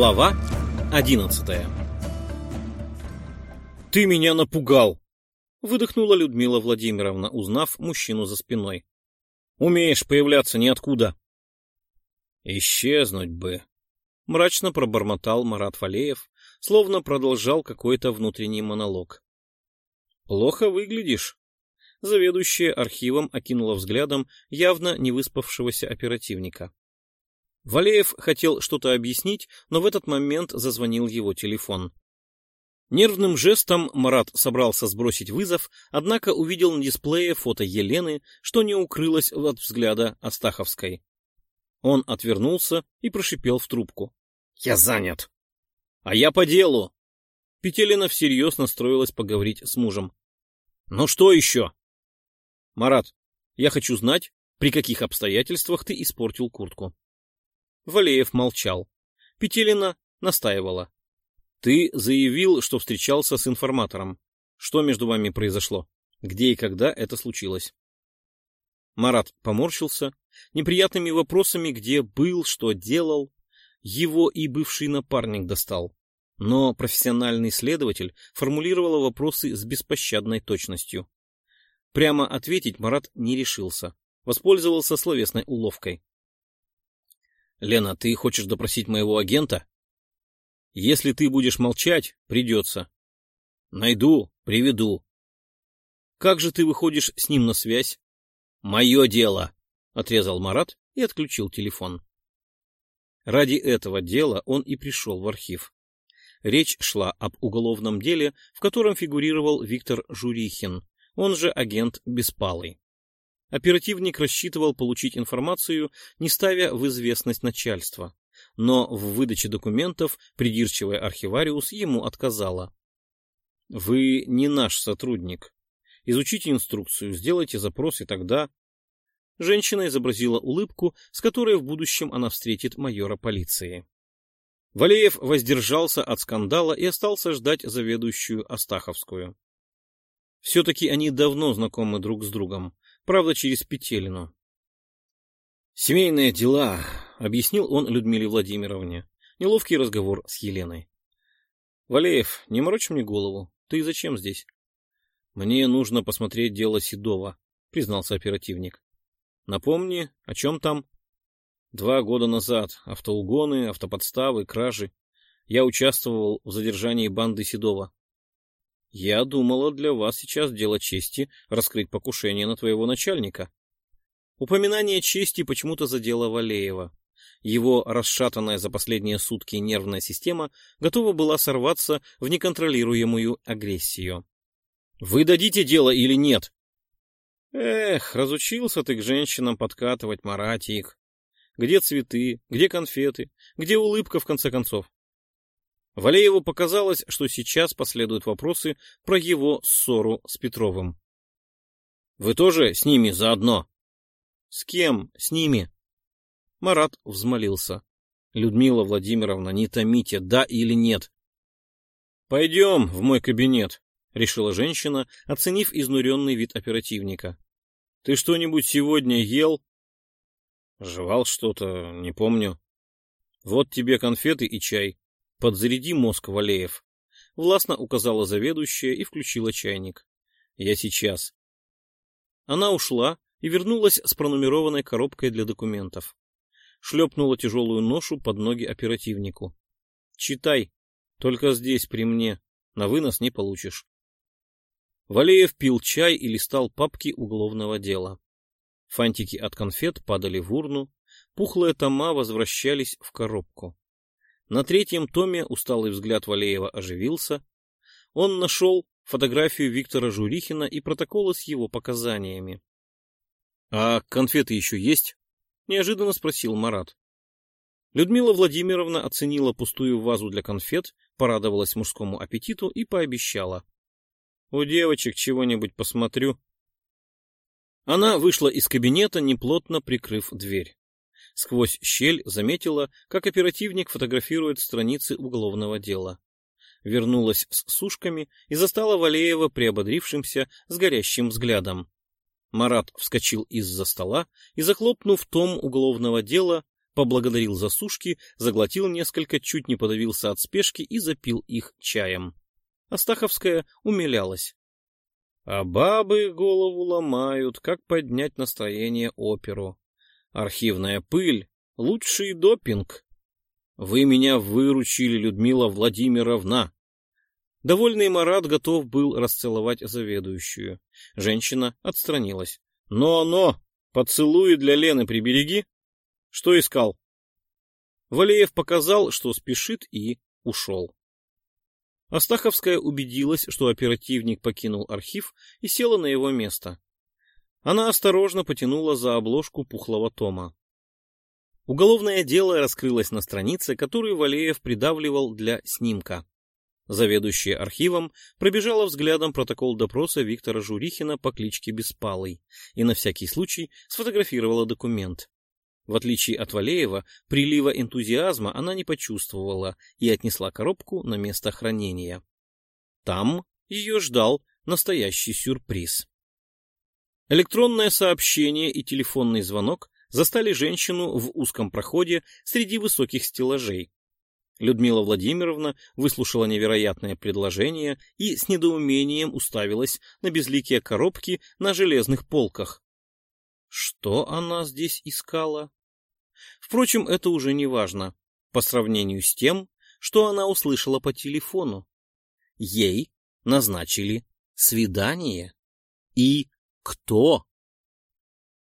Глава одиннадцатая «Ты меня напугал!» — выдохнула Людмила Владимировна, узнав мужчину за спиной. «Умеешь появляться ниоткуда!» «Исчезнуть бы!» — мрачно пробормотал Марат Валеев, словно продолжал какой-то внутренний монолог. «Плохо выглядишь!» Заведующая архивом окинула взглядом явно не выспавшегося оперативника. Валеев хотел что-то объяснить, но в этот момент зазвонил его телефон. Нервным жестом Марат собрался сбросить вызов, однако увидел на дисплее фото Елены, что не укрылось от взгляда Астаховской. Он отвернулся и прошипел в трубку. — Я занят. — А я по делу. Петелина всерьез настроилась поговорить с мужем. — Ну что еще? — Марат, я хочу знать, при каких обстоятельствах ты испортил куртку. Валеев молчал. Петелина настаивала. Ты заявил, что встречался с информатором. Что между вами произошло? Где и когда это случилось? Марат поморщился. Неприятными вопросами, где был, что делал, его и бывший напарник достал. Но профессиональный следователь формулировал вопросы с беспощадной точностью. Прямо ответить Марат не решился. Воспользовался словесной уловкой. Лена, ты хочешь допросить моего агента? Если ты будешь молчать, придется. Найду, приведу. Как же ты выходишь с ним на связь? Мое дело, отрезал Марат и отключил телефон. Ради этого дела он и пришел в архив. Речь шла об уголовном деле, в котором фигурировал Виктор Журихин, он же агент Беспалый. Оперативник рассчитывал получить информацию, не ставя в известность начальства. Но в выдаче документов придирчивая архивариус ему отказала. «Вы не наш сотрудник. Изучите инструкцию, сделайте запрос, и тогда...» Женщина изобразила улыбку, с которой в будущем она встретит майора полиции. Валеев воздержался от скандала и остался ждать заведующую Астаховскую. Все-таки они давно знакомы друг с другом правда, через Петелину. «Семейные дела», — объяснил он Людмиле Владимировне. Неловкий разговор с Еленой. «Валеев, не морочь мне голову. Ты зачем здесь?» «Мне нужно посмотреть дело Седова», — признался оперативник. «Напомни, о чем там?» «Два года назад. Автоугоны, автоподставы, кражи. Я участвовал в задержании банды Седова. Я думала, для вас сейчас дело чести раскрыть покушение на твоего начальника. Упоминание чести почему-то задело Валеева. Его расшатанная за последние сутки нервная система готова была сорваться в неконтролируемую агрессию. «Вы дадите дело или нет?» «Эх, разучился ты к женщинам подкатывать, Маратик. Где цветы, где конфеты, где улыбка, в конце концов?» Валееву показалось, что сейчас последуют вопросы про его ссору с Петровым. «Вы тоже с ними заодно?» «С кем с ними?» Марат взмолился. «Людмила Владимировна, не томите, да или нет?» «Пойдем в мой кабинет», — решила женщина, оценив изнуренный вид оперативника. «Ты что-нибудь сегодня ел?» «Жевал что-то, не помню. Вот тебе конфеты и чай. «Подзаряди мозг, Валеев», — властно указала заведующая и включила чайник. «Я сейчас». Она ушла и вернулась с пронумерованной коробкой для документов. Шлепнула тяжелую ношу под ноги оперативнику. «Читай, только здесь, при мне, на вынос не получишь». Валеев пил чай и листал папки уголовного дела. Фантики от конфет падали в урну, пухлые тома возвращались в коробку. На третьем томе усталый взгляд Валеева оживился. Он нашел фотографию Виктора Журихина и протоколы с его показаниями. — А конфеты еще есть? — неожиданно спросил Марат. Людмила Владимировна оценила пустую вазу для конфет, порадовалась мужскому аппетиту и пообещала. — У девочек чего-нибудь посмотрю. Она вышла из кабинета, неплотно прикрыв дверь сквозь щель заметила, как оперативник фотографирует страницы уголовного дела. Вернулась с сушками и застала Валеева приободрившимся с горящим взглядом. Марат вскочил из-за стола и, захлопнув том уголовного дела, поблагодарил за сушки, заглотил несколько, чуть не подавился от спешки и запил их чаем. Астаховская умилялась. А бабы голову ломают, как поднять настроение оперу. Архивная пыль — лучший допинг. Вы меня выручили, Людмила Владимировна. Довольный Марат готов был расцеловать заведующую. Женщина отстранилась. «Но-но! Поцелуи для Лены прибереги!» «Что искал?» Валеев показал, что спешит, и ушел. Астаховская убедилась, что оперативник покинул архив и села на его место. Она осторожно потянула за обложку пухлого тома. Уголовное дело раскрылось на странице, которую Валеев придавливал для снимка. Заведующая архивом пробежала взглядом протокол допроса Виктора Журихина по кличке Беспалый и на всякий случай сфотографировала документ. В отличие от Валеева, прилива энтузиазма она не почувствовала и отнесла коробку на место хранения. Там ее ждал настоящий сюрприз. Электронное сообщение и телефонный звонок застали женщину в узком проходе среди высоких стеллажей. Людмила Владимировна выслушала невероятное предложение и с недоумением уставилась на безликие коробки на железных полках. Что она здесь искала? Впрочем, это уже не важно по сравнению с тем, что она услышала по телефону. Ей назначили свидание. И кто?